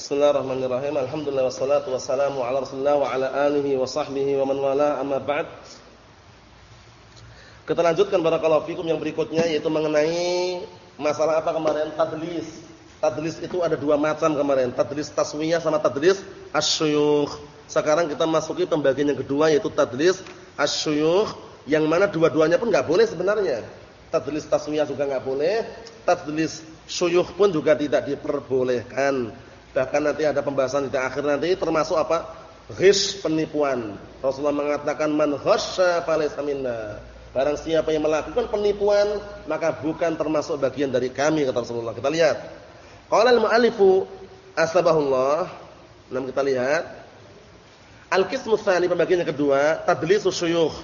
Bismillahirrahmanirrahim. Alhamdulillah wassalatu wassalamu ala Rasulillah wa ala alihi wa sahbihi wa man wala amma ba'd. Kita lanjutkan barakallahu fikum yang berikutnya yaitu mengenai masalah apa kemarin? Tadlis. Tadlis itu ada dua macam kemarin, tadlis taswiyah sama tadlis asyuyukh. Sekarang kita masuki pembagian yang kedua yaitu tadlis asyuyukh yang mana dua-duanya pun enggak boleh sebenarnya. Tadlis taswiyah juga enggak boleh, tadlis syuyukh pun juga tidak diperbolehkan. Bahkan nanti ada pembahasan di akhir nanti termasuk apa? Ghish penipuan. Rasulullah mengatakan man ghasya falaysa minna. Barang siapa yang melakukan penipuan maka bukan termasuk bagian dari kami kata Rasulullah. Kita lihat. Qala al-mu'allifu asbahullah. Nah kita lihat. Al-qismu tsani pembagian yang kedua, tadlisus syuyukh.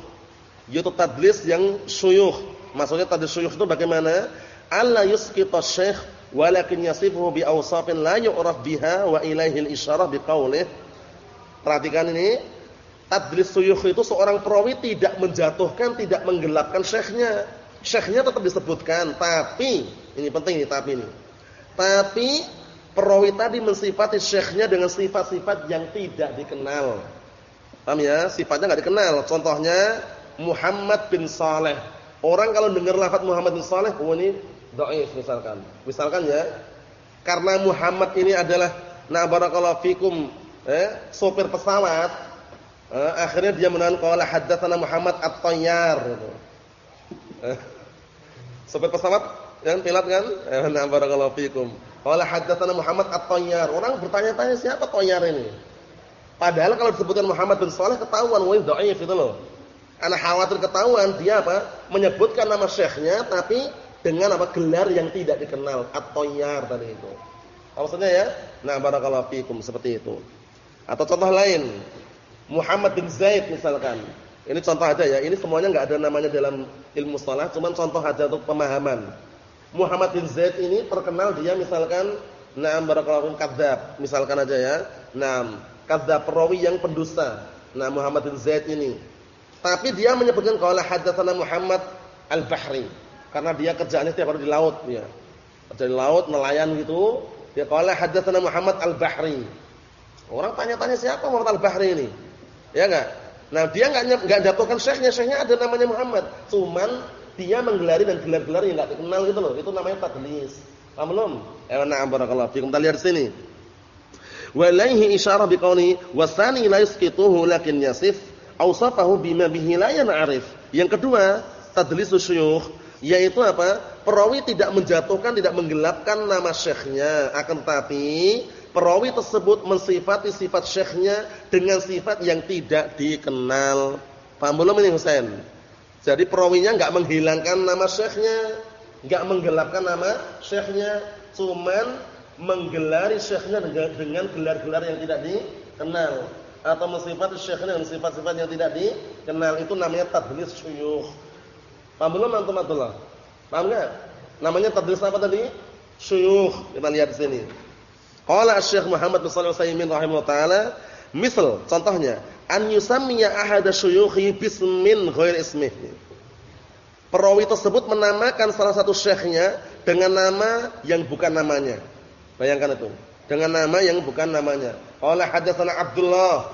Yaitu tadlis yang syuyukh. Maksudnya tadlis syuyukh itu bagaimana? Alla yusqita syekh walakin yasifuhu bi awsafin la yu'raf biha wa ilaihi al-isyarah biqaulih perhatikan ini. Tadlis suyukh itu seorang perawi tidak menjatuhkan tidak menggelapkan syekhnya. Syekhnya tetap disebutkan tapi ini penting ini tapi ini. Tapi perawi tadi mensifati syekhnya dengan sifat-sifat yang tidak dikenal. Paham ya? Sifatnya enggak dikenal. Contohnya Muhammad bin Saleh. Orang kalau dengar lafaz Muhammad bin Saleh oh ini dhaif misalkan. Misalkan ya, karena Muhammad ini adalah na barakallahu fikum eh sopir pesawat, eh, akhirnya dia menahan qala haddatsana Muhammad At-Tayyar gitu. Eh, sopir pesawat yang pilot kan? Eh, na barakallahu fikum. Qala haddatsana Muhammad At-Tayyar. Orang bertanya-tanya siapa Tayyar ini? Padahal kalau disebutkan Muhammad bin Saleh ketahuan wah dhaif itu loh. Karena khawatir ketahuan dia apa? Menyebutkan nama syekhnya tapi dengan apa gelar yang tidak dikenal at-tayyar tadi itu. Maksudnya ya? Nah, barakallahu fikum seperti itu. Atau contoh lain, Muhammad bin Zaid misalkan. Ini contoh aja ya. Ini semuanya enggak ada namanya dalam ilmu shalah, cuman contoh aja untuk pemahaman. Muhammad bin Zaid ini terkenal dia misalkan Naam barakallahu kadzab, misalkan aja ya. Naam, kadzab perawi yang pendusta. Nah, Muhammad bin Zaid ini. Tapi dia menyebutkan qala hadatsana Muhammad al-Bahri karena dia kerjaannya setiap hari di laut ya. Kerja di laut, nelayan gitu. Dia qala hadatsana Muhammad Al-Bahri. Orang tanya-tanya siapa Muhammad Al-Bahri ini? Ya enggak? Nah, dia enggak enggak jatuhkan syekhnya, syekhnya ada namanya Muhammad. Cuman dia menggelari dan gelar-gelar yang enggak dikenal gitu loh. Itu namanya tadlis. Paham belum? Eh, na'am barakallahu fikum. Kita lihat sini. Wa ilaihi isyarah biqauli wasani la yusqituhu lakin yasif awsafahu bima bihi la yan'arif. Yang kedua, tadlisus syuyukh yaitu apa? Perawi tidak menjatuhkan, tidak menggelapkan nama syekhnya, akan tetapi perawi tersebut mensifati sifat syekhnya dengan sifat yang tidak dikenal. Paham belum ini Husain? Jadi perawinya enggak menghilangkan nama syekhnya, enggak menggelapkan nama syekhnya, cuman menggelari syekhnya dengan gelar-gelar yang tidak dikenal atau mensifati syekhnya dengan sifat-sifat yang tidak dikenal itu namanya tadlis syuyukh. Paham belum antum Abdullah? Paham enggak? Namanya tadris apa tadi? Syuyukh. Kita lihat di sini. Qala Asy-Syaikh Muhammad bin Shalih Al-Utsaimin rahimahullah taala, misal contohnya, an yusammiya ahada syuyukhi bismin ghair ismihi. Perawi tersebut menamakan salah satu syekhnya dengan nama yang bukan namanya. Bayangkan itu. Dengan nama yang bukan namanya. Qala hadatsana Abdullah.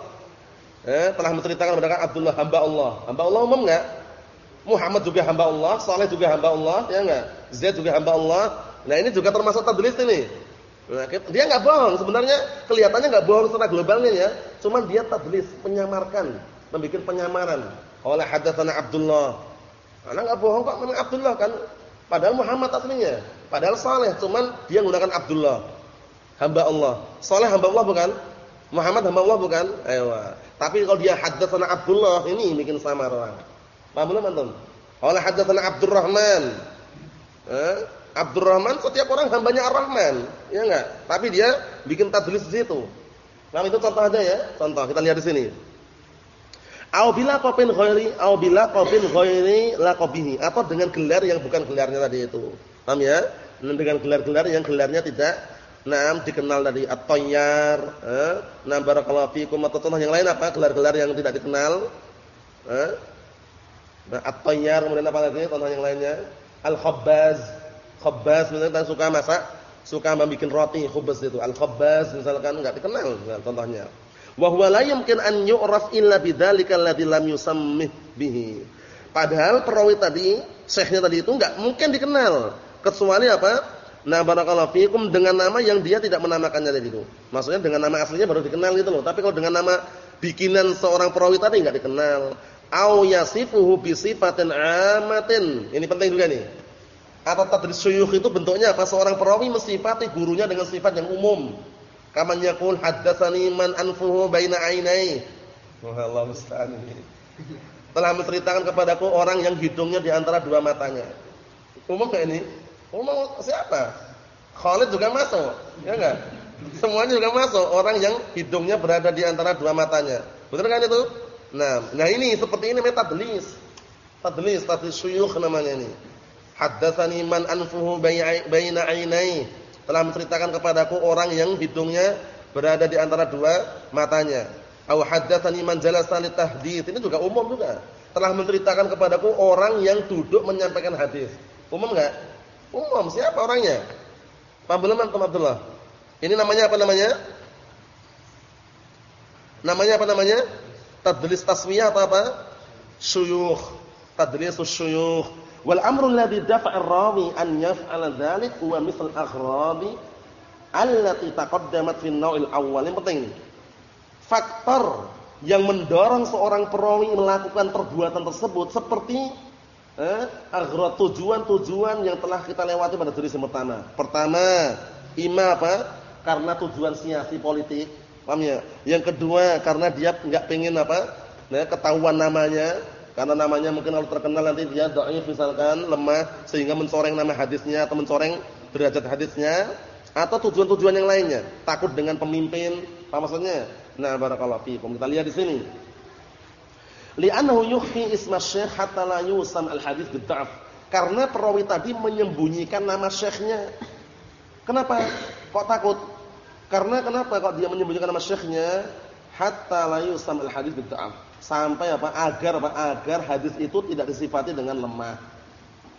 Eh, telah menceritakan kepada Abdullah hamba Allah. Hamba Allah umum enggak? Muhammad juga hamba Allah, Saleh juga hamba Allah, ya enggak? Zaid juga hamba Allah. Nah, ini juga termasuk tadlis ini. Nah, dia enggak bohong, sebenarnya kelihatannya enggak bohong secara globalnya ya. Cuman dia tadlis, menyamarkan, membuat penyamaran. Oleh hadatsana Abdullah. Karena enggak bohong kok memang Abdullah kan. Padahal Muhammad aslinya. Padahal Saleh, cuman dia menggunakan Abdullah. Hamba Allah. Saleh hamba Allah bukan? Muhammad hamba Allah bukan? Ayo. Tapi kalau dia hadatsana Abdullah, ini bikin samar orang. Paham belum antum? Qala hadatsana Abdurrahman. Eh, Abdurrahman setiap orang hambanya Ar-Rahman, ya enggak? Tapi dia bikin tadlis di situ. Nah, itu contoh aja ya. Contoh kita lihat di sini. Au bila qafin ghairi, au bila qafin ghairi laqabihi atau dengan gelar yang bukan gelarnya tadi itu. Paham ya? Dengan gelar-gelar yang gelarnya tidak Naam dikenal tadi at-tayyar, eh, nah barakallahu fikum atau yang lain apa? Gelar-gelar yang tidak dikenal. Eh, Nah, at-tayyar kemudian apa lagi contoh yang lainnya? Al-khabbaz. Khabbaz misalnya suka masak suka membuat roti khubz itu, al-khabbaz misalkan enggak dikenal nah, contohnya. Wa huwa la yumkin an yu'raf illa bidzalika alladzi lam yusammih bihi. Padahal perawi tadi, syekhnya tadi itu enggak mungkin dikenal kecuali apa? Nah, barakallahu fikum dengan nama yang dia tidak menamakannya tadi itu. Maksudnya dengan nama aslinya baru dikenal gitu loh. Tapi kalau dengan nama bikinan seorang perawi tadi enggak dikenal. Au yasifuhu bi sifatin amatin. Ini penting juga nih. Atau tadris syuyukh itu bentuknya apa? Seorang perawi mensifati gurunya dengan sifat yang umum. Kaman yaqul haddatsani man anfuhu baina ainai. Allah musta'an. Telah menceritakan kepadaku orang yang hidungnya di antara dua matanya. Umum enggak ini? Umum siapa? Khalid juga masuk, ya enggak? Semuanya juga masuk orang yang hidungnya berada di antara dua matanya. Betul kan itu? Nah, nah ini seperti ini metode tadlis. Tadlis, tadlis syuyukh namanya ini. Haddatsani man anfuhu baina ainai. Telah menceritakan kepadaku orang yang hidungnya berada di antara dua matanya. Au haddatsani man jalasa tahdits. Ini juga umum juga. Telah menceritakan kepadaku orang yang duduk menyampaikan hadis. Umum enggak? Umum. Siapa orangnya? Paham belum Abdullah? Ini namanya apa namanya? Namanya apa namanya? Tadlis taswiyah atau apa? Syuyukh. Tadlisus syuyukh. Wal amru alladhi dafa'a ar-rawi an yaf'ala dzalik huwa misal aghrabi allati taqaddamat fi an-naw'il awwal. Yang penting. Faktor yang mendorong seorang perawi melakukan perbuatan tersebut seperti eh, tujuan-tujuan yang telah kita lewati pada jenis yang pertama. Pertama, ima apa? Karena tujuan siasi politik. Paham ya? Yang kedua, karena dia enggak pengen apa? Nah, ketahuan namanya karena namanya mungkin kalau terkenal nanti dia dhaif misalkan, lemah sehingga mencoreng nama hadisnya atau mencoreng derajat hadisnya atau tujuan-tujuan yang lainnya. Takut dengan pemimpin, apa maksudnya? Nah, barakallahu fiikum. Kita lihat di sini. Li'annahu yukhfi isma syekh hatta la yusam al-hadis. Karena perawi tadi menyembunyikan nama syekhnya. Kenapa? Kok takut? Karena kenapa kok dia menyembunyikan nama syekhnya hatta la yusam al-hadis bid'af sampai apa agar apa agar hadis itu tidak disifati dengan lemah.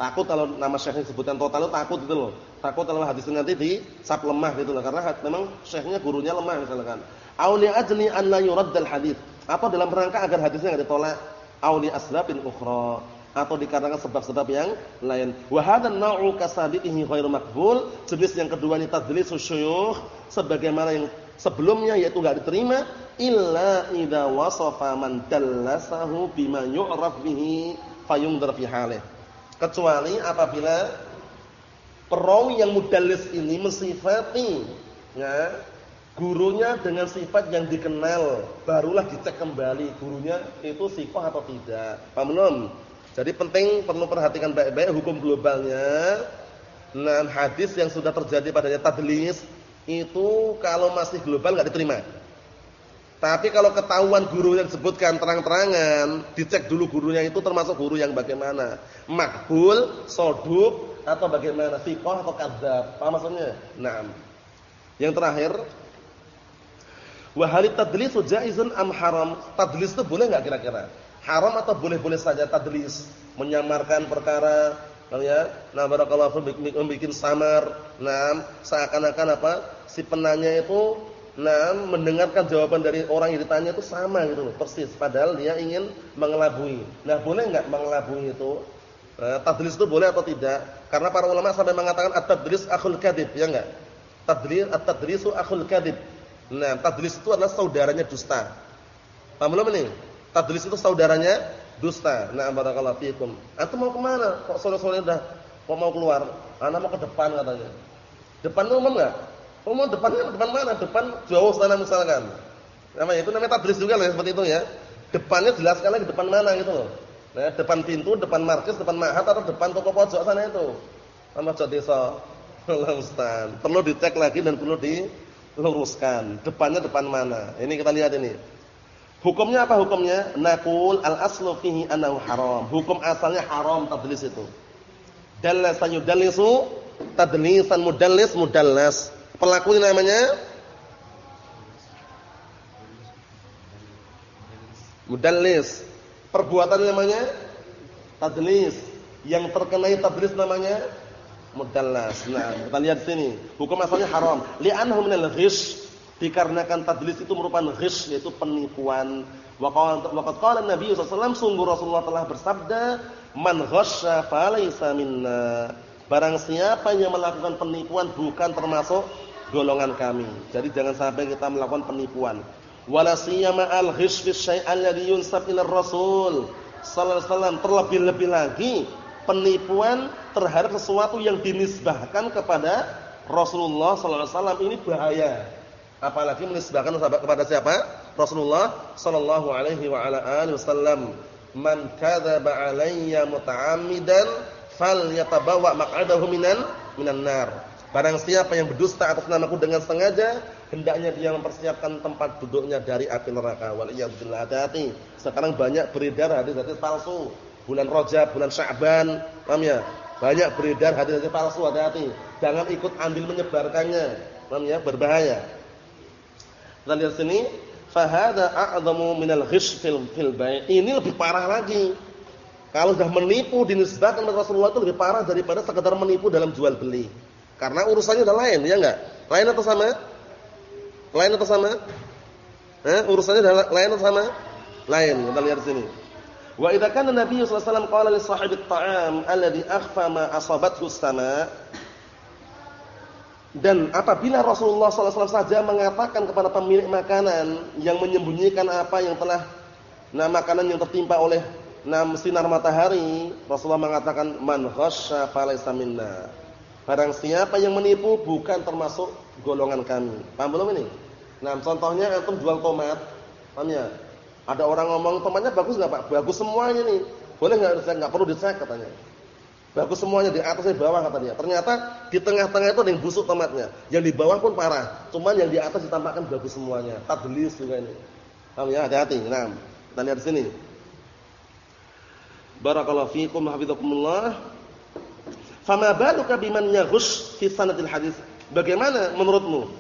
Takut kalau nama syekhnya disebutkan total takut itu loh. Takut kalau hadis nanti sap lemah gitu loh karena memang syekhnya gurunya lemah misalkan. Auli ajli an la yuraddal hadis. Apa dalam rangka agar hadisnya enggak ditolak? Auli asbabin ukhra atau dikarenakan sebab-sebab yang lain. Wa hadzal naw'u kasabihi ghairu maqbul. Jenis yang kedua ini tadlisus syuyukh sebagaimana yang sebelumnya yaitu enggak diterima illa idza wasafa man dallasahu bima yu'raf bihi fayundar fi halih. Kecuali apabila perawi yang mudallis ini mensifati ya, gurunya dengan sifat yang dikenal, barulah dicek kembali gurunya itu sifat atau tidak. Paham belum? Jadi penting perlu perhatikan baik-baik hukum globalnya. Nah, hadis yang sudah terjadi padanya tadlis itu kalau masih global enggak diterima. Tapi kalau ketahuan guru yang disebutkan terang-terangan, dicek dulu gurunya itu termasuk guru yang bagaimana? Makbul, soduk, atau bagaimana? Fiqh atau kadzab? Apa maksudnya? Naam. Yang terakhir, wa hal tadlisu jaizun am haram? Tadlis itu boleh enggak kira-kira? Haram atau boleh-boleh saja tadlis? Menyamarkan perkara, ya. Nah, barakallahu fiikum bikin samar. Nah, seakan-akan apa? Si penanya itu nah mendengarkan jawaban dari orang yang ditanya itu sama gitu loh, persis. Padahal dia ingin mengelabui. Nah, boleh enggak mengelabui itu? Nah, tadlis itu boleh atau tidak? Karena para ulama sampai mengatakan at-tadlis akhul kadhib, ya enggak? Tadlis at-tadlisu akhul kadhib. Nah, tadlis itu adalah saudaranya dusta. Paham belum ini? Tadlis itu saudaranya dusta. Nah, barakallahu fiikum. Antum mau ke mana? Kok sore-sore udah kok mau keluar? Anak mau ke depan katanya. Depan umum enggak? Umum depannya depan mana? Depan jauh sana misalkan. Namanya itu namanya tadlis juga lah seperti itu ya. Depannya jelaskan lagi depan mana gitu loh. Nah, depan pintu, depan markis, depan mahat atau depan toko pojok sana itu. Sama desa. Allah Ustaz. Perlu dicek lagi dan perlu diluruskan. Depannya depan mana? Ini kita lihat ini. Hukumnya apa hukumnya? Nakul al-aslu fihi annahu haram. Hukum asalnya haram tadlis itu. Dallasa yudallisu tadlisan mudallis mudallas. Pelakunya namanya mudallis. Perbuatan namanya tadlis. Yang terkenai tadlis namanya mudallas. Nah, kita lihat sini. Hukum asalnya haram. Li'annahu minal ghish. Dikarenakan tadlis itu merupakan ghish yaitu penipuan. Wa qala Nabi sallallahu sungguh Rasulullah telah bersabda, "Man ghasya falaysa minna." Barang siapa yang melakukan penipuan bukan termasuk golongan kami. Jadi jangan sampai kita melakukan penipuan. Wala siyama al-ghish fi syai' alladhi yunsab ila Rasul sallallahu alaihi wasallam terlebih-lebih lagi penipuan terhadap sesuatu yang dinisbahkan kepada Rasulullah sallallahu alaihi wasallam ini bahaya. Apalagi menisbahkan kepada siapa? Rasulullah sallallahu alaihi wa ala alihi wasallam. Man kadzaba alayya muta'ammidan falyatabawa maq'adahu minan minan nar. Barang siapa yang berdusta atas namaku dengan sengaja, hendaknya dia mempersiapkan tempat duduknya dari api neraka. Wal iyadzubillah hati. Sekarang banyak beredar hadis-hadis palsu. Bulan Rajab, bulan Sya'ban, paham ya? Banyak beredar hadis-hadis palsu, hati-hati. Jangan ikut ambil menyebarkannya. Paham ya? Berbahaya. Kita lihat sini, fahada a'dhamu minal ghish fil fil. Ini lebih parah lagi. Kalau sudah menipu dinisbahkan kepada Rasulullah itu lebih parah daripada sekedar menipu dalam jual beli. Karena urusannya udah lain, ya enggak? Lain atau sama? Lain atau sama? Eh, urusannya udah lain atau sama? Lain. Kita lihat sini. Wa idza kana Nabi sallallahu alaihi wasallam qala li sahibi at-ta'am alladhi akhfa ma asabathu sama dan apabila Rasulullah SAW saja mengatakan kepada pemilik makanan yang menyembunyikan apa yang telah nah makanan yang tertimpa oleh nah sinar matahari, Rasulullah mengatakan man ghasya falaysa minna. Barang siapa yang menipu bukan termasuk golongan kami. Paham belum ini? Nah, contohnya antum jual tomat, paham ya? Ada orang ngomong tomatnya bagus enggak, Pak? Bagus semuanya nih. Boleh enggak enggak perlu dicek katanya. Bagus semuanya di atas di bawah katanya. Ternyata di tengah-tengah itu ada yang busuk tomatnya. Yang di bawah pun parah. Cuman yang di atas ditampakkan bagus semuanya. Tadlis juga ini. Paham ya? Hati-hati. Nah, kita lihat sini. Barakallahu fiikum hafizakumullah. Fama baluka biman yaghus fi sanadil hadis? Bagaimana menurutmu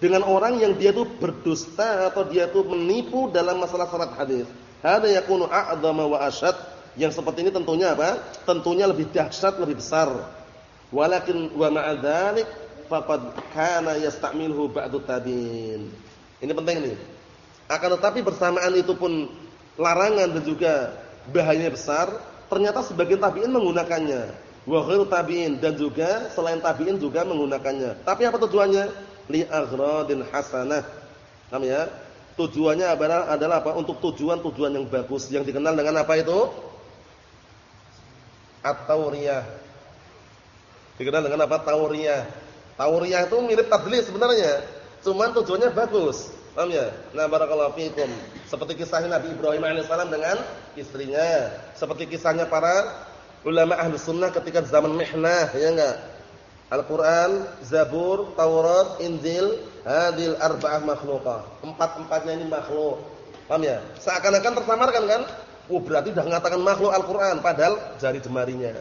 dengan orang yang dia itu berdusta atau dia itu menipu dalam masalah sanad hadis? Hada yakunu a'dhama wa asyad. Yang seperti ini tentunya apa? Tentunya lebih dahsyat, lebih besar. Walakin wa ma'a dzalik faqad kana yasta'milhu ba'du tabi'in. Ini penting nih. Akan tetapi bersamaan itu pun larangan dan juga bahayanya besar, ternyata sebagian tabi'in menggunakannya wa ghairu tabi'in dan juga selain tabi'in juga menggunakannya. Tapi apa tujuannya? Li aghradin hasanah. Paham ya? Tujuannya adalah adalah apa? Untuk tujuan-tujuan yang bagus yang dikenal dengan apa itu? At-tauriyah. Dikenal dengan apa? Tauriyah. Tauriyah itu mirip tadlis sebenarnya. Cuman tujuannya bagus. Paham ya? Nah, barakallahu fiikum. Seperti kisahnya Nabi Ibrahim alaihissalam dengan istrinya, seperti kisahnya para ulama ahli sunnah ketika zaman mihnah, ya enggak? Al-Quran, Zabur, Taurat, Injil, hadil arba'ah makhlukah. Empat-empatnya ini makhluk. Paham ya? Seakan-akan tersamarkan kan? Oh berarti sudah mengatakan makhluk Al-Quran, padahal jari jemarinya.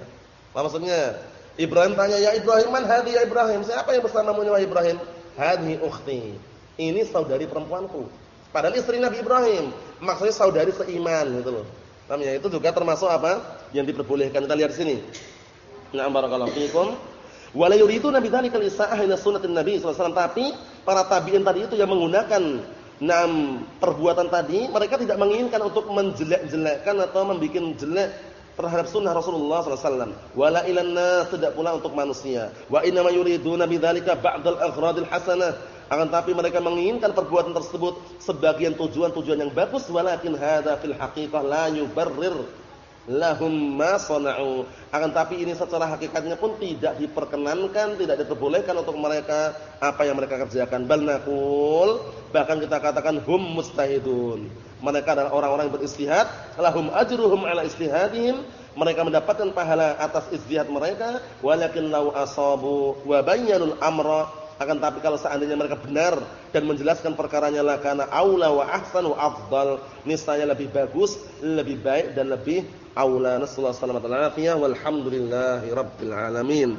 Apa maksudnya? Ibrahim tanya, ya Ibrahim, man hadi ya Ibrahim? Siapa yang bersamamu ya Ibrahim? Hadi ukhti. Ini saudari perempuanku. Padahal istri Nabi Ibrahim. Maksudnya saudari seiman gitu loh. Ya? Itu juga termasuk apa? Yang diperbolehkan. Kita lihat di sini. Na'am barakallahu fiikum. Wala yuridu nabi dzalika lisa'ah ila sunnatin nabi sallallahu alaihi wasallam. Tapi para tabi'in tadi itu yang menggunakan enam perbuatan tadi, mereka tidak menginginkan untuk menjelek-jelekkan atau membuat jelek terhadap sunnah Rasulullah sallallahu alaihi wasallam. Wala ilan nas tidak pula untuk manusia. Wa inna ma yuriduna bidzalika ba'dal aghradil hasanah akan tapi mereka menginginkan perbuatan tersebut sebagian tujuan-tujuan yang bagus walakin hadza fil haqiqah la yubarrir lahum ma sana'u. Akan tapi ini secara hakikatnya pun tidak diperkenankan tidak diperbolehkan untuk mereka apa yang mereka kerjakan. Bal naqul bahkan kita katakan hum mustahidun. Mereka adalah orang-orang beristihad. Lahum ajruhum ala istihadihim. Mereka mendapatkan pahala atas istihad mereka. Walakin law asabu wa bayyanul amra. Akan tapi kalau seandainya mereka benar dan menjelaskan perkaranya la kana aula wa ahsan afdal, niscaya lebih bagus, lebih baik dan lebih aula. Nasallahu alaihi wasallam walhamdulillahi rabbil alamin.